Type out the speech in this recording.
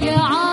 يا عالم